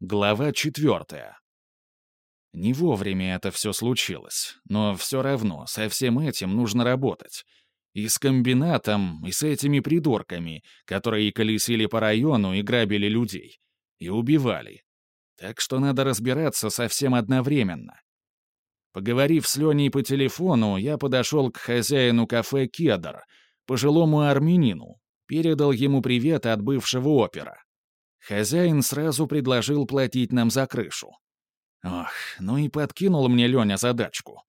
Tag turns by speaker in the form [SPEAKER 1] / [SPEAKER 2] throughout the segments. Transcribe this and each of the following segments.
[SPEAKER 1] Глава четвертая. Не вовремя это все случилось, но все равно со всем этим нужно работать. И с комбинатом, и с этими придурками, которые колесили по району и грабили людей. И убивали. Так что надо разбираться совсем одновременно. Поговорив с Леней по телефону, я подошел к хозяину кафе «Кедр», пожилому армянину, передал ему привет от бывшего опера. Хозяин сразу предложил платить нам за крышу. Ох, ну и подкинул мне Леня задачку.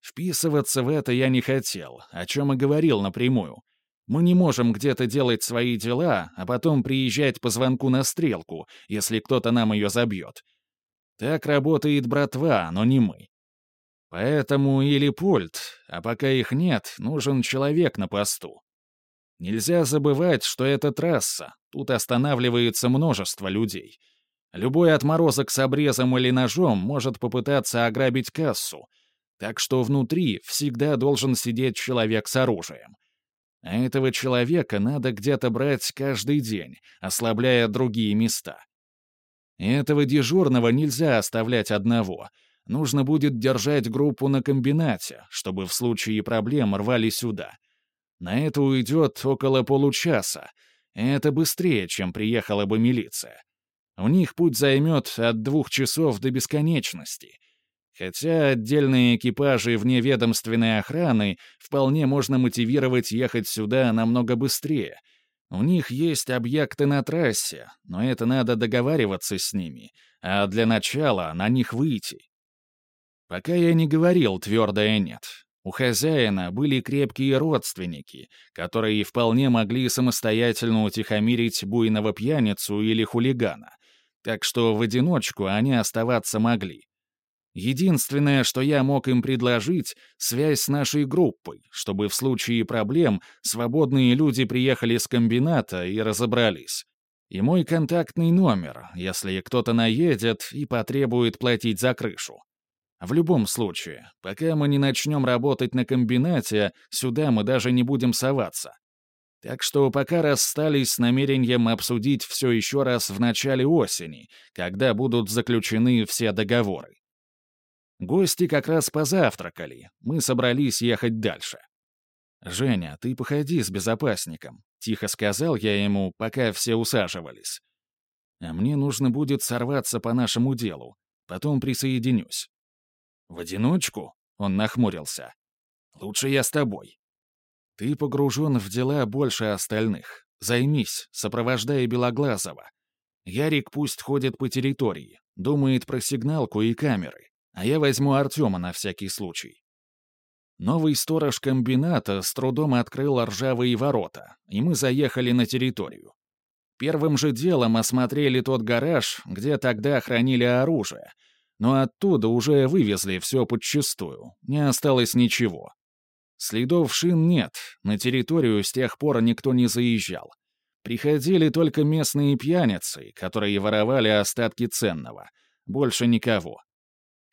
[SPEAKER 1] Вписываться в это я не хотел, о чем и говорил напрямую. Мы не можем где-то делать свои дела, а потом приезжать по звонку на стрелку, если кто-то нам ее забьет. Так работает братва, но не мы. Поэтому или пульт, а пока их нет, нужен человек на посту. Нельзя забывать, что это трасса, тут останавливается множество людей. Любой отморозок с обрезом или ножом может попытаться ограбить кассу, так что внутри всегда должен сидеть человек с оружием. А этого человека надо где-то брать каждый день, ослабляя другие места. И этого дежурного нельзя оставлять одного. Нужно будет держать группу на комбинате, чтобы в случае проблем рвали сюда. На это уйдет около получаса. Это быстрее, чем приехала бы милиция. У них путь займет от двух часов до бесконечности. Хотя отдельные экипажи вневедомственной охраны вполне можно мотивировать ехать сюда намного быстрее. У них есть объекты на трассе, но это надо договариваться с ними, а для начала на них выйти. Пока я не говорил твердое «нет». У хозяина были крепкие родственники, которые вполне могли самостоятельно утихомирить буйного пьяницу или хулигана, так что в одиночку они оставаться могли. Единственное, что я мог им предложить — связь с нашей группой, чтобы в случае проблем свободные люди приехали с комбината и разобрались. И мой контактный номер, если кто-то наедет и потребует платить за крышу. В любом случае, пока мы не начнем работать на комбинате, сюда мы даже не будем соваться. Так что пока расстались с намерением обсудить все еще раз в начале осени, когда будут заключены все договоры. Гости как раз позавтракали, мы собрались ехать дальше. «Женя, ты походи с безопасником», — тихо сказал я ему, пока все усаживались. «А мне нужно будет сорваться по нашему делу, потом присоединюсь». «В одиночку?» — он нахмурился. «Лучше я с тобой». «Ты погружен в дела больше остальных. Займись, сопровождая Белоглазова. Ярик пусть ходит по территории, думает про сигналку и камеры, а я возьму Артема на всякий случай». Новый сторож комбината с трудом открыл ржавые ворота, и мы заехали на территорию. Первым же делом осмотрели тот гараж, где тогда хранили оружие, но оттуда уже вывезли все подчистую, не осталось ничего. Следов шин нет, на территорию с тех пор никто не заезжал. Приходили только местные пьяницы, которые воровали остатки ценного. Больше никого.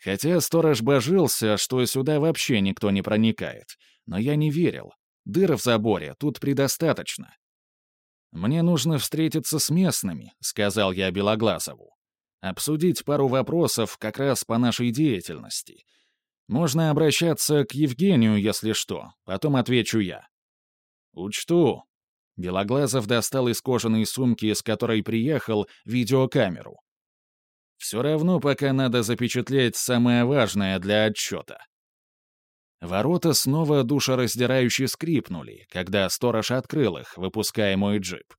[SPEAKER 1] Хотя сторож божился, что сюда вообще никто не проникает. Но я не верил. Дыр в заборе тут предостаточно. «Мне нужно встретиться с местными», — сказал я Белоглазову обсудить пару вопросов как раз по нашей деятельности. Можно обращаться к Евгению, если что, потом отвечу я. Учту. Белоглазов достал из кожаной сумки, с которой приехал, видеокамеру. Все равно пока надо запечатлеть самое важное для отчета. Ворота снова душераздирающе скрипнули, когда сторож открыл их, выпуская мой джип.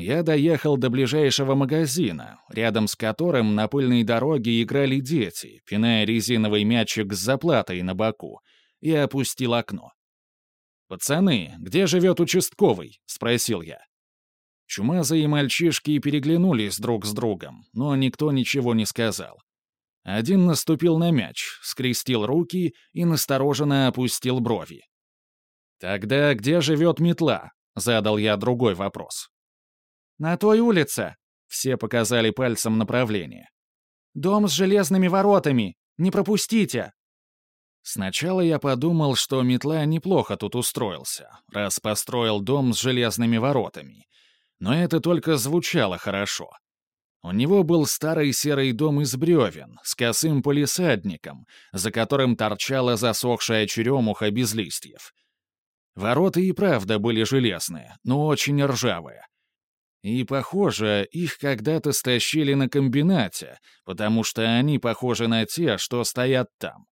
[SPEAKER 1] Я доехал до ближайшего магазина, рядом с которым на пыльной дороге играли дети, пиная резиновый мячик с заплатой на боку, и опустил окно. «Пацаны, где живет участковый?» — спросил я. Чумазые мальчишки переглянулись друг с другом, но никто ничего не сказал. Один наступил на мяч, скрестил руки и настороженно опустил брови. «Тогда где живет метла?» — задал я другой вопрос. «На той улице!» — все показали пальцем направление. «Дом с железными воротами! Не пропустите!» Сначала я подумал, что метла неплохо тут устроился, раз построил дом с железными воротами. Но это только звучало хорошо. У него был старый серый дом из бревен с косым полисадником, за которым торчала засохшая черемуха без листьев. Ворота и правда были железные, но очень ржавые. И, похоже, их когда-то стащили на комбинате, потому что они похожи на те, что стоят там.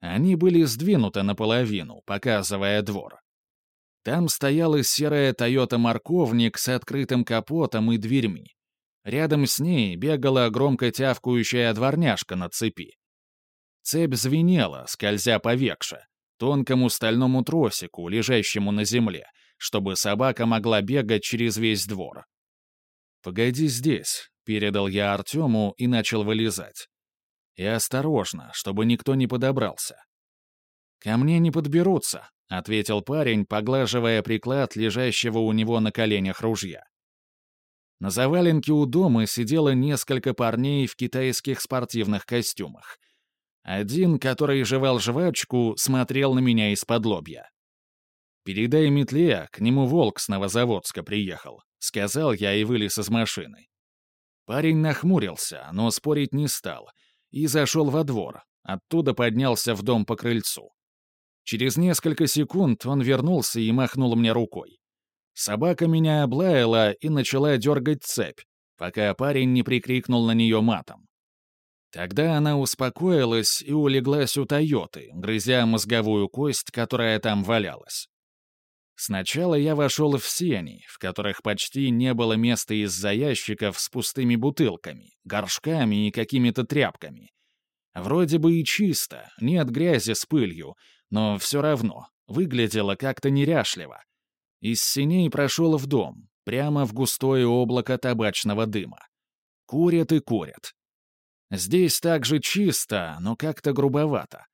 [SPEAKER 1] Они были сдвинуты наполовину, показывая двор. Там стояла серая Toyota «Морковник» с открытым капотом и дверьми. Рядом с ней бегала громко тявкающая дворняжка на цепи. Цепь звенела, скользя по векше, тонкому стальному тросику, лежащему на земле, чтобы собака могла бегать через весь двор. «Погоди здесь», — передал я Артему и начал вылезать. «И осторожно, чтобы никто не подобрался». «Ко мне не подберутся», — ответил парень, поглаживая приклад лежащего у него на коленях ружья. На заваленке у дома сидело несколько парней в китайских спортивных костюмах. Один, который жевал жвачку, смотрел на меня из-под лобья. «Передай метле, к нему волк с Новозаводска приехал», — сказал я и вылез из машины. Парень нахмурился, но спорить не стал, и зашел во двор, оттуда поднялся в дом по крыльцу. Через несколько секунд он вернулся и махнул мне рукой. Собака меня облаяла и начала дергать цепь, пока парень не прикрикнул на нее матом. Тогда она успокоилась и улеглась у Тойоты, грызя мозговую кость, которая там валялась. Сначала я вошел в сени, в которых почти не было места из-за ящиков с пустыми бутылками, горшками и какими-то тряпками. Вроде бы и чисто, нет грязи с пылью, но все равно выглядело как-то неряшливо, из синей прошел в дом, прямо в густое облако табачного дыма. Курят и курят. Здесь также чисто, но как-то грубовато.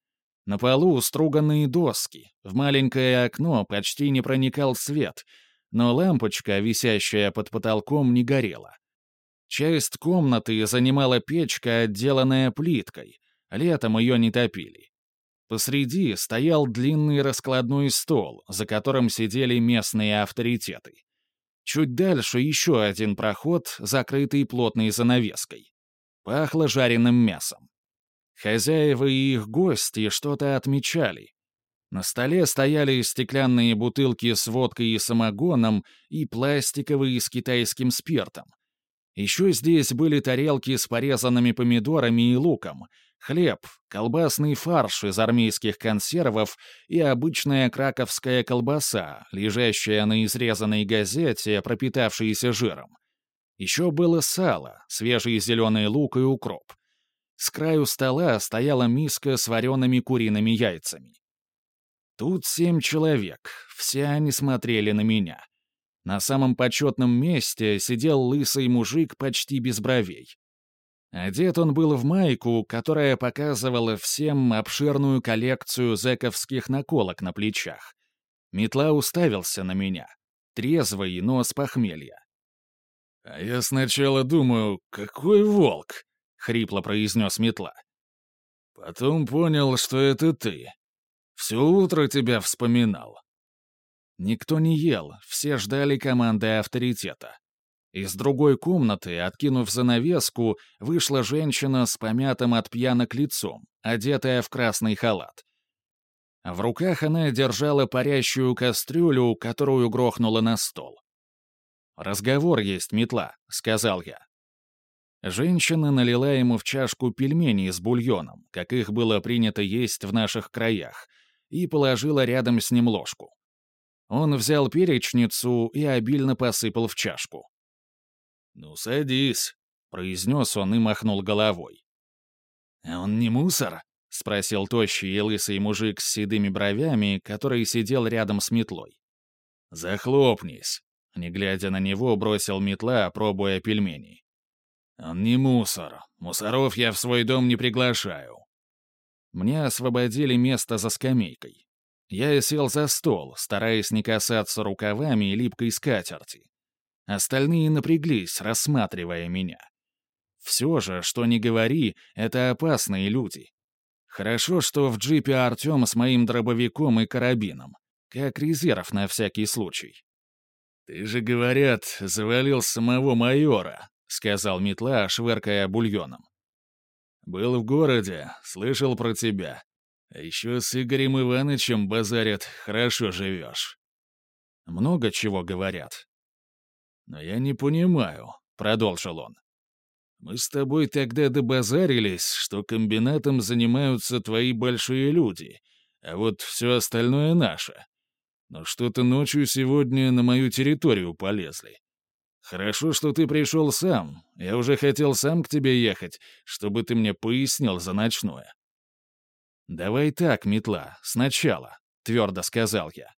[SPEAKER 1] На полу струганные доски, в маленькое окно почти не проникал свет, но лампочка, висящая под потолком, не горела. Часть комнаты занимала печка, отделанная плиткой. Летом ее не топили. Посреди стоял длинный раскладной стол, за которым сидели местные авторитеты. Чуть дальше еще один проход, закрытый плотной занавеской. Пахло жареным мясом. Хозяева и их гости что-то отмечали. На столе стояли стеклянные бутылки с водкой и самогоном и пластиковые с китайским спиртом. Еще здесь были тарелки с порезанными помидорами и луком, хлеб, колбасный фарш из армейских консервов и обычная краковская колбаса, лежащая на изрезанной газете, пропитавшейся жиром. Еще было сало, свежий зеленый лук и укроп. С краю стола стояла миска с вареными куриными яйцами. Тут семь человек, все они смотрели на меня. На самом почетном месте сидел лысый мужик почти без бровей. Одет он был в майку, которая показывала всем обширную коллекцию зэковских наколок на плечах. Метла уставился на меня. Трезвый, но с похмелья. «А я сначала думаю, какой волк?» — хрипло произнес Метла. «Потом понял, что это ты. Все утро тебя вспоминал. Никто не ел, все ждали команды авторитета. Из другой комнаты, откинув занавеску, вышла женщина с помятым от пьянок лицом, одетая в красный халат. В руках она держала парящую кастрюлю, которую грохнула на стол. «Разговор есть, метла», — сказал я. Женщина налила ему в чашку пельмени с бульоном, как их было принято есть в наших краях, и положила рядом с ним ложку. Он взял перечницу и обильно посыпал в чашку. «Ну, садись», — произнес он и махнул головой. «А он не мусор?» — спросил тощий и лысый мужик с седыми бровями, который сидел рядом с метлой. «Захлопнись», — не глядя на него, бросил метла, пробуя пельмени. «Он не мусор. Мусоров я в свой дом не приглашаю». Мне освободили место за скамейкой. Я сел за стол, стараясь не касаться рукавами липкой скатерти. Остальные напряглись, рассматривая меня. Все же, что ни говори, это опасные люди. Хорошо, что в джипе Артем с моим дробовиком и карабином. Как резерв на всякий случай. «Ты же, говорят, завалил самого майора», сказал Метла, швыркая бульоном. «Был в городе, слышал про тебя. Еще с Игорем Ивановичем базарят, хорошо живешь». «Много чего говорят». «Но я не понимаю», — продолжил он. «Мы с тобой тогда добазарились, что комбинатом занимаются твои большие люди, а вот все остальное наше. Но что-то ночью сегодня на мою территорию полезли. Хорошо, что ты пришел сам. Я уже хотел сам к тебе ехать, чтобы ты мне пояснил за ночное. «Давай так, метла, сначала», — твердо сказал я.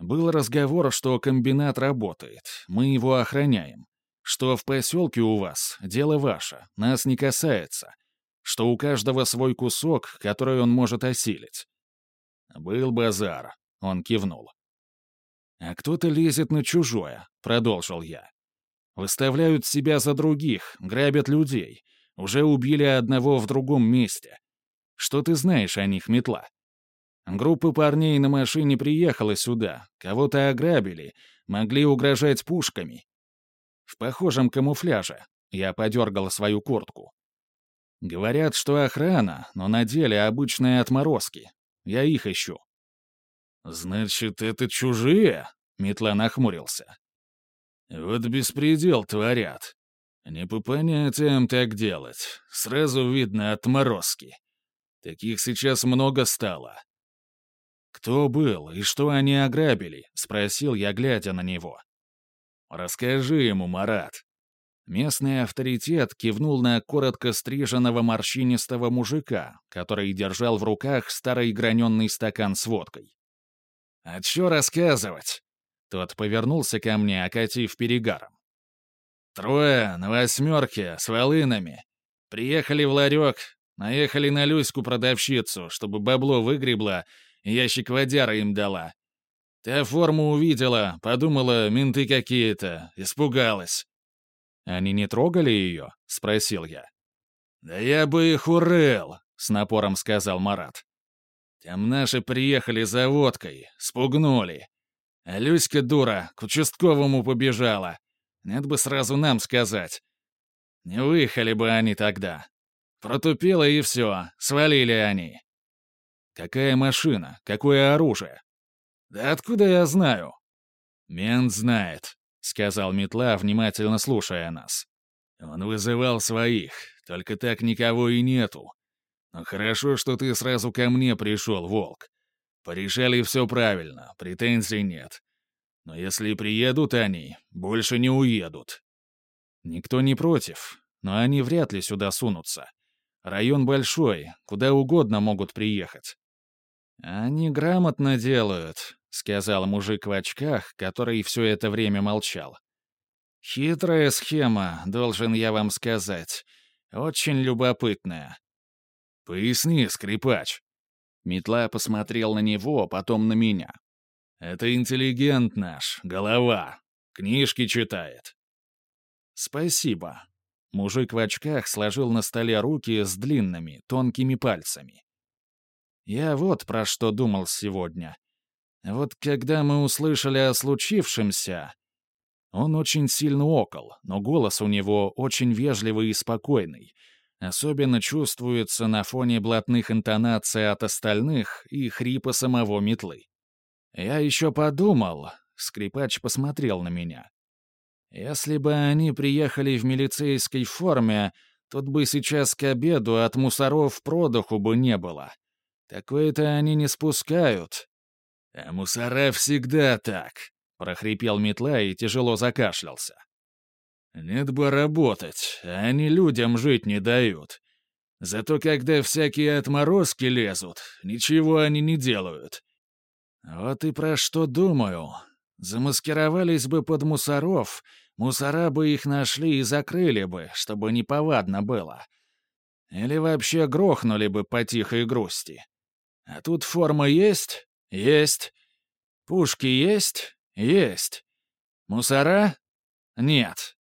[SPEAKER 1] Был разговор, что комбинат работает, мы его охраняем. Что в поселке у вас — дело ваше, нас не касается. Что у каждого свой кусок, который он может осилить. «Был базар», — он кивнул. «А кто-то лезет на чужое», — продолжил я. «Выставляют себя за других, грабят людей. Уже убили одного в другом месте. Что ты знаешь о них, метла?» Группа парней на машине приехала сюда, кого-то ограбили, могли угрожать пушками. В похожем камуфляже я подергал свою куртку. Говорят, что охрана, но на деле обычные отморозки. Я их ищу. «Значит, это чужие?» — Метла нахмурился. «Вот беспредел творят. Не по понятиям так делать. Сразу видно отморозки. Таких сейчас много стало». «Кто был и что они ограбили?» — спросил я, глядя на него. «Расскажи ему, Марат». Местный авторитет кивнул на коротко стриженного морщинистого мужика, который держал в руках старый граненый стакан с водкой. «А чё рассказывать?» Тот повернулся ко мне, окатив перегаром. «Трое на восьмерке с волынами. Приехали в ларек, наехали на Люську-продавщицу, чтобы бабло выгребла, и ящик водяра им дала. Та форму увидела, подумала, менты какие-то, испугалась. «Они не трогали ее?» — спросил я. «Да я бы их урыл», — с напором сказал Марат. «Там наши приехали за водкой, спугнули. А Люська, дура, к участковому побежала. Нет бы сразу нам сказать. Не выехали бы они тогда. Протупило и все, свалили они». «Какая машина? Какое оружие?» «Да откуда я знаю?» «Мент знает», — сказал Метла, внимательно слушая нас. «Он вызывал своих, только так никого и нету. Но хорошо, что ты сразу ко мне пришел, Волк. Порешали все правильно, претензий нет. Но если приедут они, больше не уедут». «Никто не против, но они вряд ли сюда сунутся. Район большой, куда угодно могут приехать». «Они грамотно делают», — сказал мужик в очках, который все это время молчал. «Хитрая схема, должен я вам сказать. Очень любопытная». «Поясни, скрипач». Метла посмотрел на него, потом на меня. «Это интеллигент наш, голова. Книжки читает». «Спасибо». Мужик в очках сложил на столе руки с длинными, тонкими пальцами. «Я вот про что думал сегодня. Вот когда мы услышали о случившемся...» Он очень сильно окол, но голос у него очень вежливый и спокойный. Особенно чувствуется на фоне блатных интонаций от остальных и хрипа самого метлы. Я еще подумал, скрипач посмотрел на меня. Если бы они приехали в милицейской форме, тут бы сейчас к обеду от мусоров продуху бы не было. Такое-то они не спускают. «А мусора всегда так», — прохрипел метла и тяжело закашлялся. «Нет бы работать, а они людям жить не дают. Зато когда всякие отморозки лезут, ничего они не делают. Вот и про что думаю. Замаскировались бы под мусоров, мусора бы их нашли и закрыли бы, чтобы неповадно было. Или вообще грохнули бы по тихой грусти. А тут форма есть? Есть. Пушки есть? Есть. Мусора? Нет.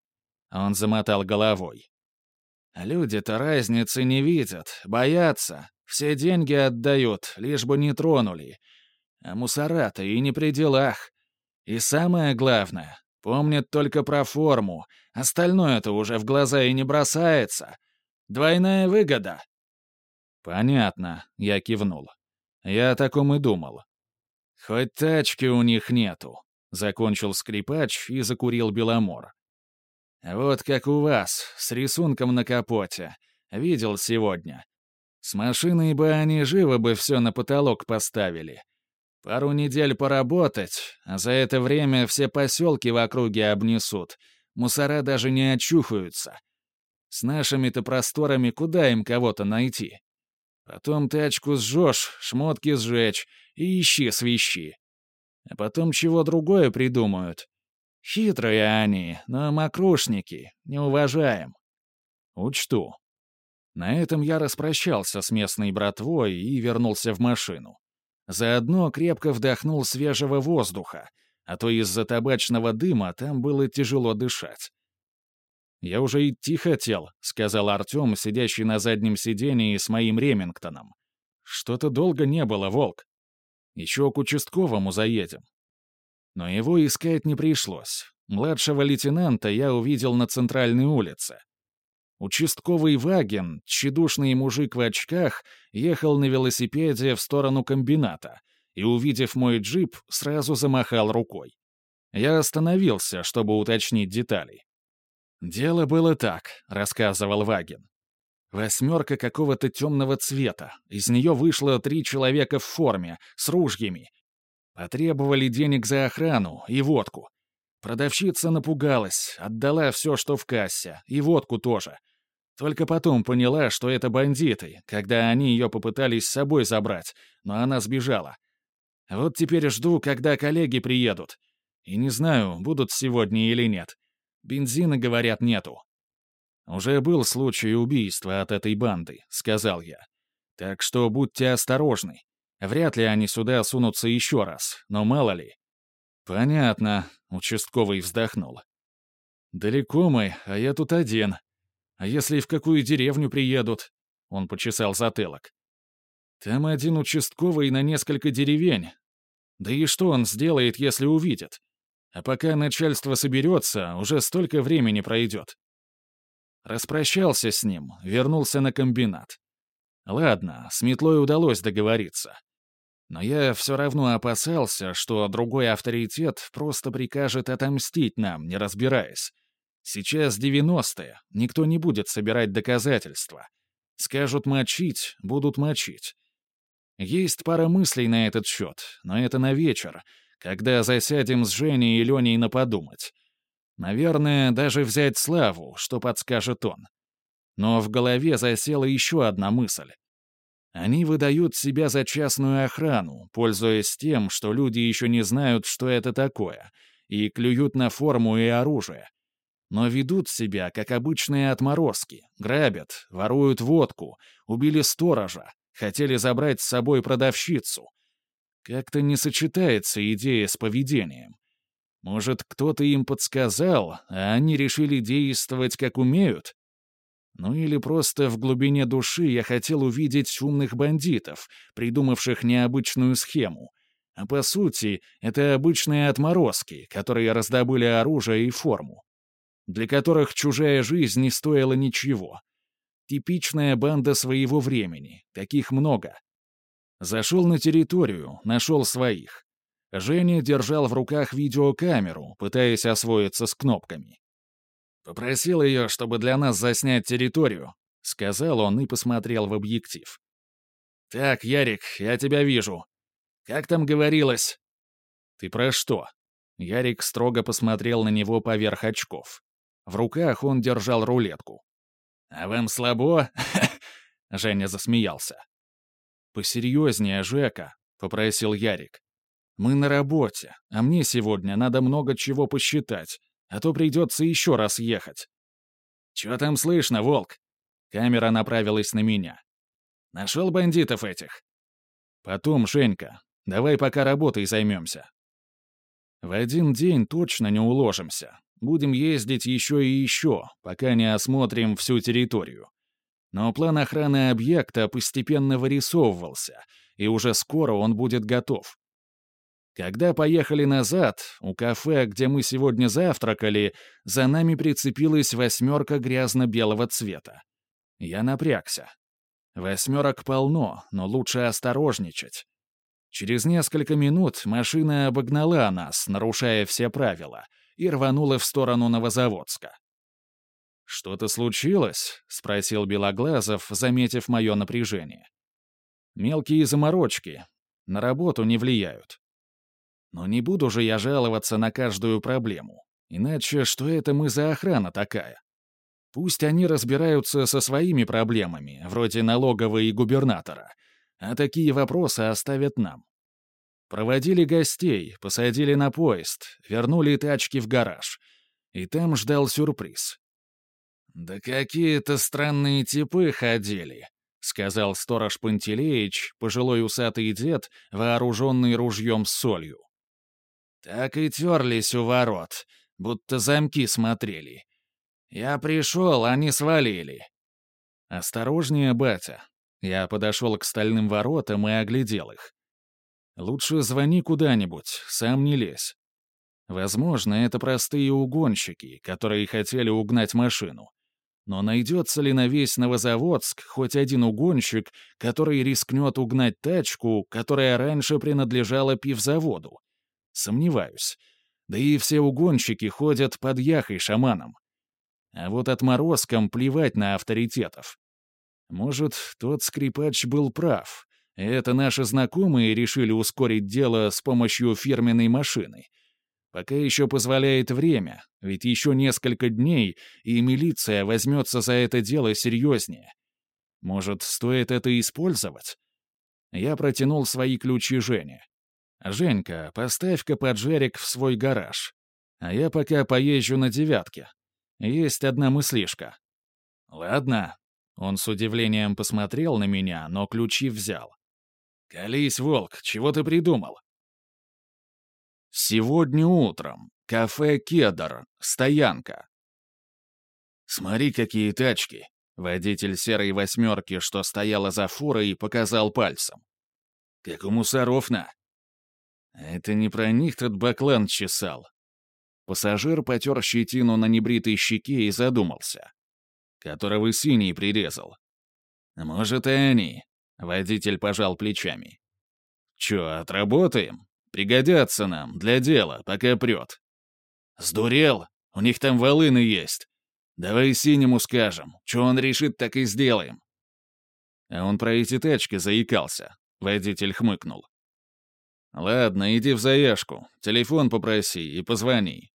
[SPEAKER 1] Он замотал головой. Люди-то разницы не видят, боятся. Все деньги отдают, лишь бы не тронули. А мусора-то и не при делах. И самое главное, Помнят только про форму, остальное-то уже в глаза и не бросается. Двойная выгода». «Понятно», — я кивнул. «Я о таком и думал». «Хоть тачки у них нету», — закончил скрипач и закурил Беломор. «Вот как у вас, с рисунком на капоте. Видел сегодня. С машиной бы они живо бы все на потолок поставили. Пару недель поработать, а за это время все поселки в округе обнесут. Мусора даже не очухаются. С нашими-то просторами куда им кого-то найти? Потом тачку сжешь, шмотки сжечь и ищи свищи. А потом чего другое придумают. Хитрые они, но макрушники, не уважаем. Учту. На этом я распрощался с местной братвой и вернулся в машину. Заодно крепко вдохнул свежего воздуха, а то из-за табачного дыма там было тяжело дышать. «Я уже идти хотел», — сказал Артем, сидящий на заднем сидении с моим Ремингтоном. «Что-то долго не было, Волк. Еще к участковому заедем». Но его искать не пришлось. Младшего лейтенанта я увидел на центральной улице. Участковый Ваген, тщедушный мужик в очках, ехал на велосипеде в сторону комбината и, увидев мой джип, сразу замахал рукой. Я остановился, чтобы уточнить детали. «Дело было так», — рассказывал Ваген. «Восьмерка какого-то темного цвета. Из нее вышло три человека в форме, с ружьями. Потребовали денег за охрану и водку. Продавщица напугалась, отдала все, что в кассе, и водку тоже. Только потом поняла, что это бандиты, когда они ее попытались с собой забрать, но она сбежала. Вот теперь жду, когда коллеги приедут. И не знаю, будут сегодня или нет. Бензина, говорят, нету. «Уже был случай убийства от этой банды», — сказал я. «Так что будьте осторожны. Вряд ли они сюда сунутся еще раз, но мало ли». «Понятно», — участковый вздохнул. «Далеко мы, а я тут один. А если в какую деревню приедут?» Он почесал затылок. «Там один участковый на несколько деревень. Да и что он сделает, если увидит? А пока начальство соберется, уже столько времени пройдет». Распрощался с ним, вернулся на комбинат. Ладно, с метлой удалось договориться. Но я все равно опасался, что другой авторитет просто прикажет отомстить нам, не разбираясь. Сейчас девяностые, никто не будет собирать доказательства. Скажут мочить, будут мочить. Есть пара мыслей на этот счет, но это на вечер, когда засядем с Женей и Леней на подумать. Наверное, даже взять Славу, что подскажет он. Но в голове засела еще одна мысль. Они выдают себя за частную охрану, пользуясь тем, что люди еще не знают, что это такое, и клюют на форму и оружие. Но ведут себя, как обычные отморозки, грабят, воруют водку, убили сторожа, хотели забрать с собой продавщицу. Как-то не сочетается идея с поведением. Может, кто-то им подсказал, а они решили действовать, как умеют? Ну или просто в глубине души я хотел увидеть умных бандитов, придумавших необычную схему. А по сути, это обычные отморозки, которые раздобыли оружие и форму. Для которых чужая жизнь не стоила ничего. Типичная банда своего времени, таких много. Зашел на территорию, нашел своих. Женя держал в руках видеокамеру, пытаясь освоиться с кнопками. Попросил ее, чтобы для нас заснять территорию», — сказал он и посмотрел в объектив. «Так, Ярик, я тебя вижу. Как там говорилось?» «Ты про что?» Ярик строго посмотрел на него поверх очков. В руках он держал рулетку. «А вам слабо?» Женя засмеялся. «Посерьезнее, Жека», — попросил Ярик. «Мы на работе, а мне сегодня надо много чего посчитать, а то придется еще раз ехать. «Чё там слышно, волк?» Камера направилась на меня. «Нашел бандитов этих?» «Потом, Женька, давай пока работой займемся». «В один день точно не уложимся. Будем ездить еще и еще, пока не осмотрим всю территорию. Но план охраны объекта постепенно вырисовывался, и уже скоро он будет готов. Когда поехали назад, у кафе, где мы сегодня завтракали, за нами прицепилась восьмерка грязно-белого цвета. Я напрягся. Восьмерок полно, но лучше осторожничать. Через несколько минут машина обогнала нас, нарушая все правила, и рванула в сторону Новозаводска. «Что-то случилось?» — спросил Белоглазов, заметив мое напряжение. «Мелкие заморочки. На работу не влияют. Но не буду же я жаловаться на каждую проблему. Иначе что это мы за охрана такая? Пусть они разбираются со своими проблемами, вроде налоговой и губернатора, а такие вопросы оставят нам. Проводили гостей, посадили на поезд, вернули тачки в гараж. И там ждал сюрприз. «Да какие-то странные типы ходили», — сказал сторож Пантелеич, пожилой усатый дед, вооруженный ружьем с солью. Так и терлись у ворот, будто замки смотрели. Я пришел, они свалили. «Осторожнее, батя». Я подошел к стальным воротам и оглядел их. «Лучше звони куда-нибудь, сам не лезь. Возможно, это простые угонщики, которые хотели угнать машину. Но найдется ли на весь Новозаводск хоть один угонщик, который рискнет угнать тачку, которая раньше принадлежала пивзаводу? Сомневаюсь. Да и все угонщики ходят под яхой шаманом. А вот отморозкам плевать на авторитетов. Может, тот скрипач был прав. Это наши знакомые решили ускорить дело с помощью фирменной машины. Пока еще позволяет время, ведь еще несколько дней, и милиция возьмется за это дело серьезнее. Может, стоит это использовать? Я протянул свои ключи Жене. «Женька, поставь-ка поджерик в свой гараж. А я пока поезжу на девятке. Есть одна мыслишка». «Ладно». Он с удивлением посмотрел на меня, но ключи взял. «Колись, волк, чего ты придумал?» «Сегодня утром. Кафе «Кедр». Стоянка». «Смотри, какие тачки!» Водитель серой восьмерки, что стояла за фурой, показал пальцем. «Как у мусоров на!» Это не про них тот баклан чесал. Пассажир потер щетину на небритой щеке и задумался. Которого синий прирезал. Может, и они. Водитель пожал плечами. Чё, отработаем? Пригодятся нам, для дела, пока прет. Сдурел? У них там волыны есть. Давай синему скажем. Чё он решит, так и сделаем. А он про эти тачки заикался. Водитель хмыкнул. «Ладно, иди в заявку, телефон попроси и позвони.